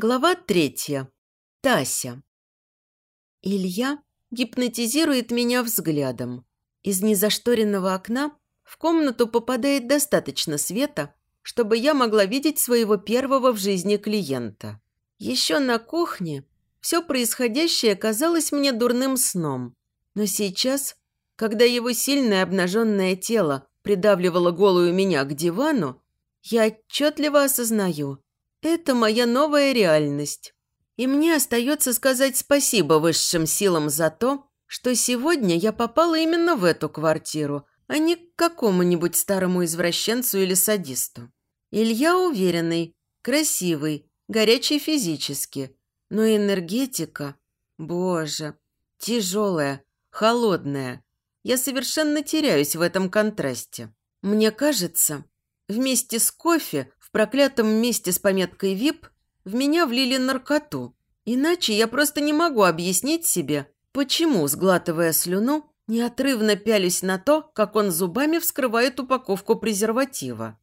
Глава третья. Тася. Илья гипнотизирует меня взглядом. Из незашторенного окна в комнату попадает достаточно света, чтобы я могла видеть своего первого в жизни клиента. Еще на кухне все происходящее казалось мне дурным сном. Но сейчас, когда его сильное обнаженное тело придавливало голую меня к дивану, я отчетливо осознаю – это моя новая реальность. И мне остается сказать спасибо высшим силам за то, что сегодня я попала именно в эту квартиру, а не к какому-нибудь старому извращенцу или садисту. Илья уверенный, красивый, горячий физически, но энергетика, боже, тяжелая, холодная. Я совершенно теряюсь в этом контрасте. Мне кажется, вместе с кофе в проклятом месте с пометкой «ВИП» в меня влили наркоту. Иначе я просто не могу объяснить себе, почему, сглатывая слюну, неотрывно пялюсь на то, как он зубами вскрывает упаковку презерватива.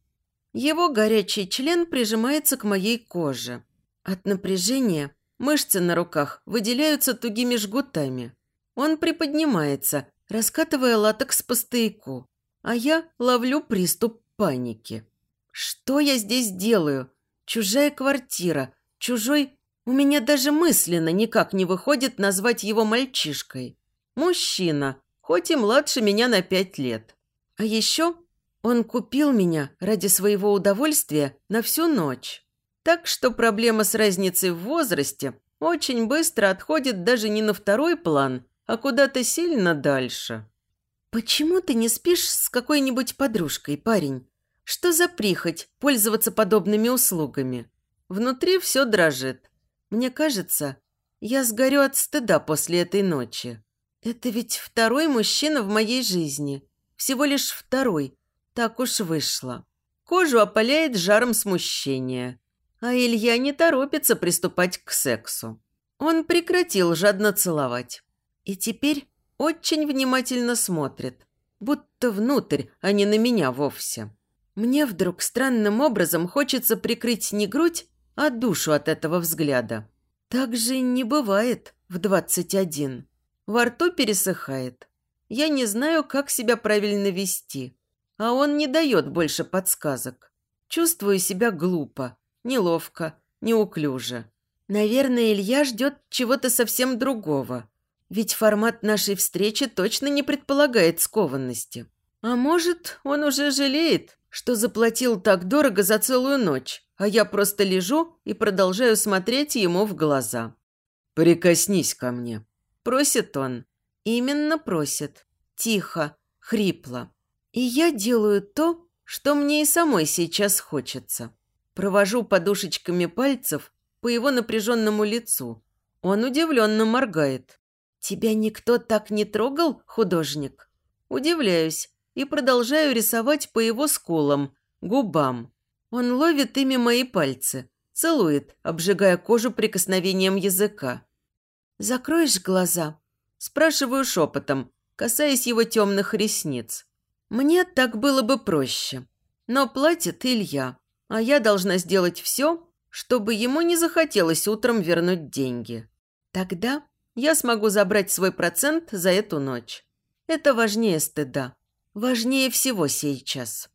Его горячий член прижимается к моей коже. От напряжения мышцы на руках выделяются тугими жгутами. Он приподнимается, раскатывая латекс по стояку, а я ловлю приступ паники. Что я здесь делаю? Чужая квартира, чужой... У меня даже мысленно никак не выходит назвать его мальчишкой. Мужчина, хоть и младше меня на пять лет. А еще он купил меня ради своего удовольствия на всю ночь. Так что проблема с разницей в возрасте очень быстро отходит даже не на второй план, а куда-то сильно дальше. «Почему ты не спишь с какой-нибудь подружкой, парень?» Что за прихоть пользоваться подобными услугами? Внутри все дрожит. Мне кажется, я сгорю от стыда после этой ночи. Это ведь второй мужчина в моей жизни. Всего лишь второй. Так уж вышло. Кожу опаляет жаром смущения. А Илья не торопится приступать к сексу. Он прекратил жадно целовать. И теперь очень внимательно смотрит. Будто внутрь, а не на меня вовсе. Мне вдруг странным образом хочется прикрыть не грудь, а душу от этого взгляда. Так же не бывает в двадцать один. Во рту пересыхает. Я не знаю, как себя правильно вести. А он не дает больше подсказок. Чувствую себя глупо, неловко, неуклюже. Наверное, Илья ждет чего-то совсем другого. Ведь формат нашей встречи точно не предполагает скованности. А может, он уже жалеет, что заплатил так дорого за целую ночь, а я просто лежу и продолжаю смотреть ему в глаза. «Прикоснись ко мне», – просит он. Именно просит. Тихо, хрипло. И я делаю то, что мне и самой сейчас хочется. Провожу подушечками пальцев по его напряженному лицу. Он удивленно моргает. «Тебя никто так не трогал, художник?» Удивляюсь, и продолжаю рисовать по его скулам, губам. Он ловит ими мои пальцы, целует, обжигая кожу прикосновением языка. «Закроешь глаза?» Спрашиваю шепотом, касаясь его темных ресниц. Мне так было бы проще. Но платит Илья, а я должна сделать все, чтобы ему не захотелось утром вернуть деньги. Тогда я смогу забрать свой процент за эту ночь. Это важнее стыда важнее всего сейчас.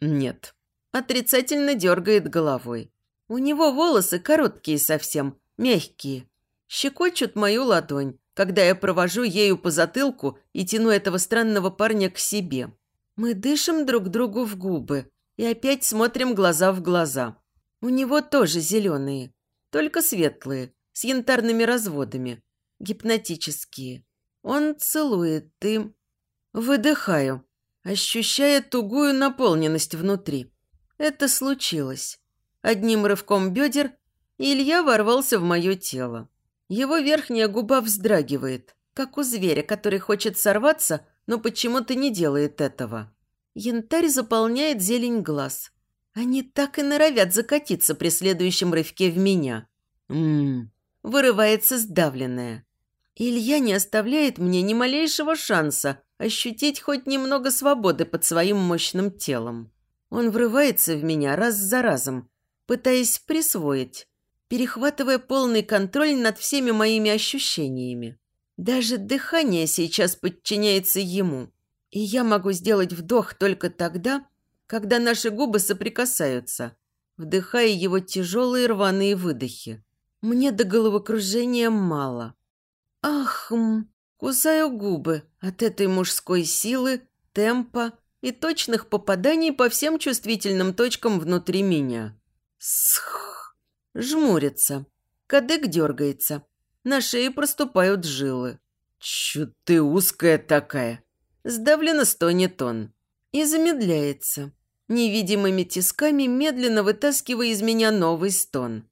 Нет. Отрицательно дергает головой. У него волосы короткие совсем, мягкие. Щекочут мою ладонь, когда я провожу ею по затылку и тяну этого странного парня к себе. Мы дышим друг другу в губы и опять смотрим глаза в глаза. У него тоже зеленые, только светлые, с янтарными разводами, гипнотические. Он целует и Выдыхаю, ощущая тугую наполненность внутри. Это случилось. Одним рывком бедер Илья ворвался в мое тело. Его верхняя губа вздрагивает, как у зверя, который хочет сорваться, но почему-то не делает этого. Янтарь заполняет зелень глаз. Они так и норовят закатиться при следующем рывке в меня. Ммм, вырывается сдавленная. Илья не оставляет мне ни малейшего шанса ощутить хоть немного свободы под своим мощным телом. Он врывается в меня раз за разом, пытаясь присвоить. перехватывая полный контроль над всеми моими ощущениями. Даже дыхание сейчас подчиняется ему, и я могу сделать вдох только тогда, когда наши губы соприкасаются, вдыхая его тяжелые рваные выдохи. Мне до головокружения мало. Ах, кусаю губы от этой мужской силы, темпа и точных попаданий по всем чувствительным точкам внутри меня. Сх. Жмурится. Кадык дергается. На шее проступают жилы. Чё ты узкая такая. Сдавленно стонет он. И замедляется. Невидимыми тисками медленно вытаскивая из меня новый стон.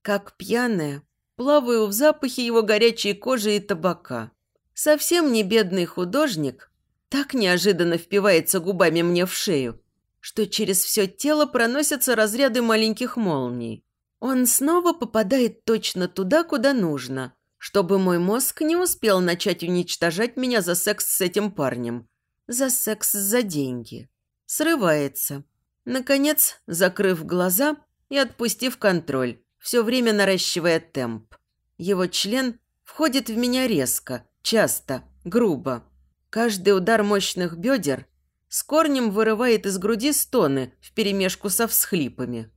Как пьяная, плаваю в запахе его горячей кожи и табака. Совсем не бедный художник так неожиданно впивается губами мне в шею, что через все тело проносятся разряды маленьких молний. Он снова попадает точно туда, куда нужно, чтобы мой мозг не успел начать уничтожать меня за секс с этим парнем. За секс за деньги. Срывается. Наконец, закрыв глаза и отпустив контроль, все время наращивая темп. Его член входит в меня резко, часто, грубо. Каждый удар мощных бедер с корнем вырывает из груди стоны вперемешку со всхлипами.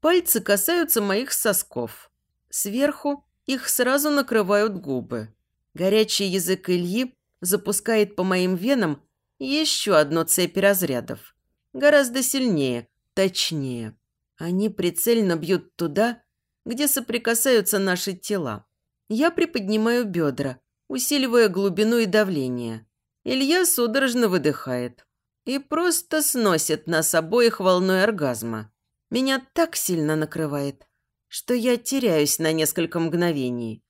Пальцы касаются моих сосков. Сверху их сразу накрывают губы. Горячий язык Ильи запускает по моим венам еще одно цепь разрядов. Гораздо сильнее, точнее. Они прицельно бьют туда, где соприкасаются наши тела. Я приподнимаю бедра, усиливая глубину и давление. Илья судорожно выдыхает и просто сносит нас обоих волной оргазма. Меня так сильно накрывает, что я теряюсь на несколько мгновений.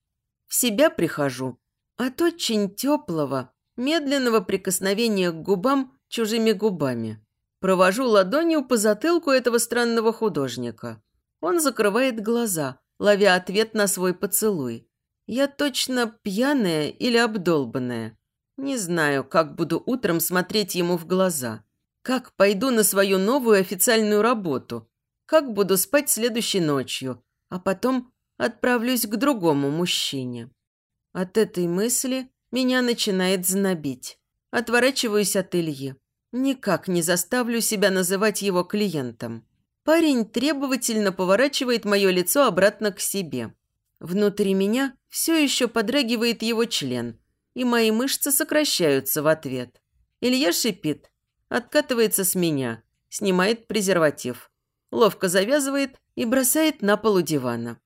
В себя прихожу от очень теплого, медленного прикосновения к губам чужими губами. Провожу ладонью по затылку этого странного художника. Он закрывает глаза, ловя ответ на свой поцелуй. Я точно пьяная или обдолбанная. Не знаю, как буду утром смотреть ему в глаза. Как пойду на свою новую официальную работу как буду спать следующей ночью, а потом отправлюсь к другому мужчине. От этой мысли меня начинает знобить. Отворачиваюсь от Ильи. Никак не заставлю себя называть его клиентом. Парень требовательно поворачивает мое лицо обратно к себе. Внутри меня все еще подрагивает его член, и мои мышцы сокращаются в ответ. Илья шипит, откатывается с меня, снимает презерватив ловко завязывает и бросает на полу дивана.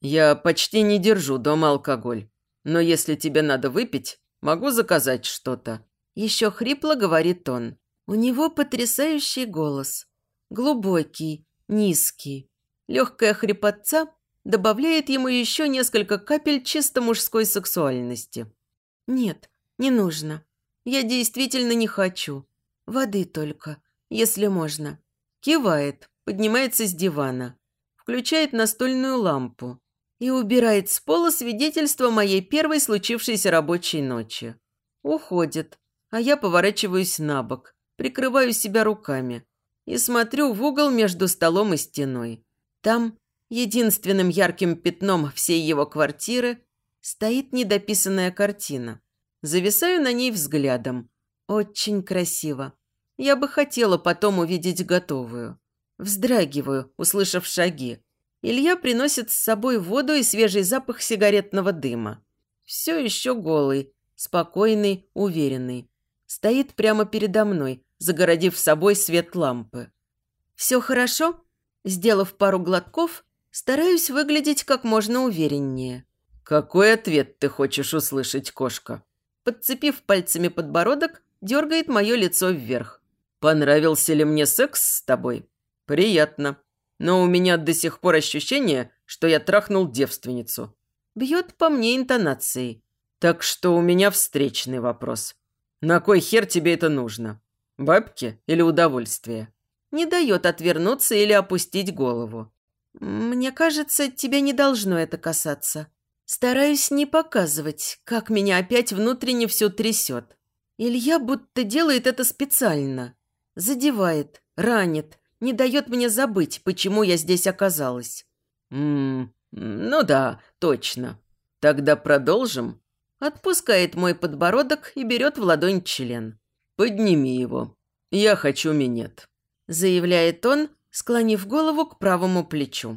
«Я почти не держу дома алкоголь, но если тебе надо выпить, могу заказать что-то». Еще хрипло говорит он. У него потрясающий голос. Глубокий, низкий. Легкая хрипотца добавляет ему еще несколько капель чисто мужской сексуальности. «Нет, не нужно. Я действительно не хочу. Воды только, если можно». Кивает, поднимается с дивана, включает настольную лампу и убирает с пола свидетельство моей первой случившейся рабочей ночи. Уходит, а я поворачиваюсь на бок, прикрываю себя руками и смотрю в угол между столом и стеной. Там, единственным ярким пятном всей его квартиры, стоит недописанная картина. Зависаю на ней взглядом. Очень красиво. Я бы хотела потом увидеть готовую. Вздрагиваю, услышав шаги. Илья приносит с собой воду и свежий запах сигаретного дыма. Все еще голый, спокойный, уверенный. Стоит прямо передо мной, загородив собой свет лампы. «Все хорошо?» Сделав пару глотков, стараюсь выглядеть как можно увереннее. «Какой ответ ты хочешь услышать, кошка?» Подцепив пальцами подбородок, дергает мое лицо вверх. «Понравился ли мне секс с тобой?» «Приятно. Но у меня до сих пор ощущение, что я трахнул девственницу». Бьет по мне интонацией. Так что у меня встречный вопрос. На кой хер тебе это нужно? Бабки или удовольствие? Не дает отвернуться или опустить голову. Мне кажется, тебя не должно это касаться. Стараюсь не показывать, как меня опять внутренне все трясет. Илья будто делает это специально. Задевает, ранит, не дает мне забыть, почему я здесь оказалась. «Ммм, «Ну да, точно. Тогда продолжим?» Отпускает мой подбородок и берет в ладонь член. «Подними его. Я хочу минет», – заявляет он, склонив голову к правому плечу.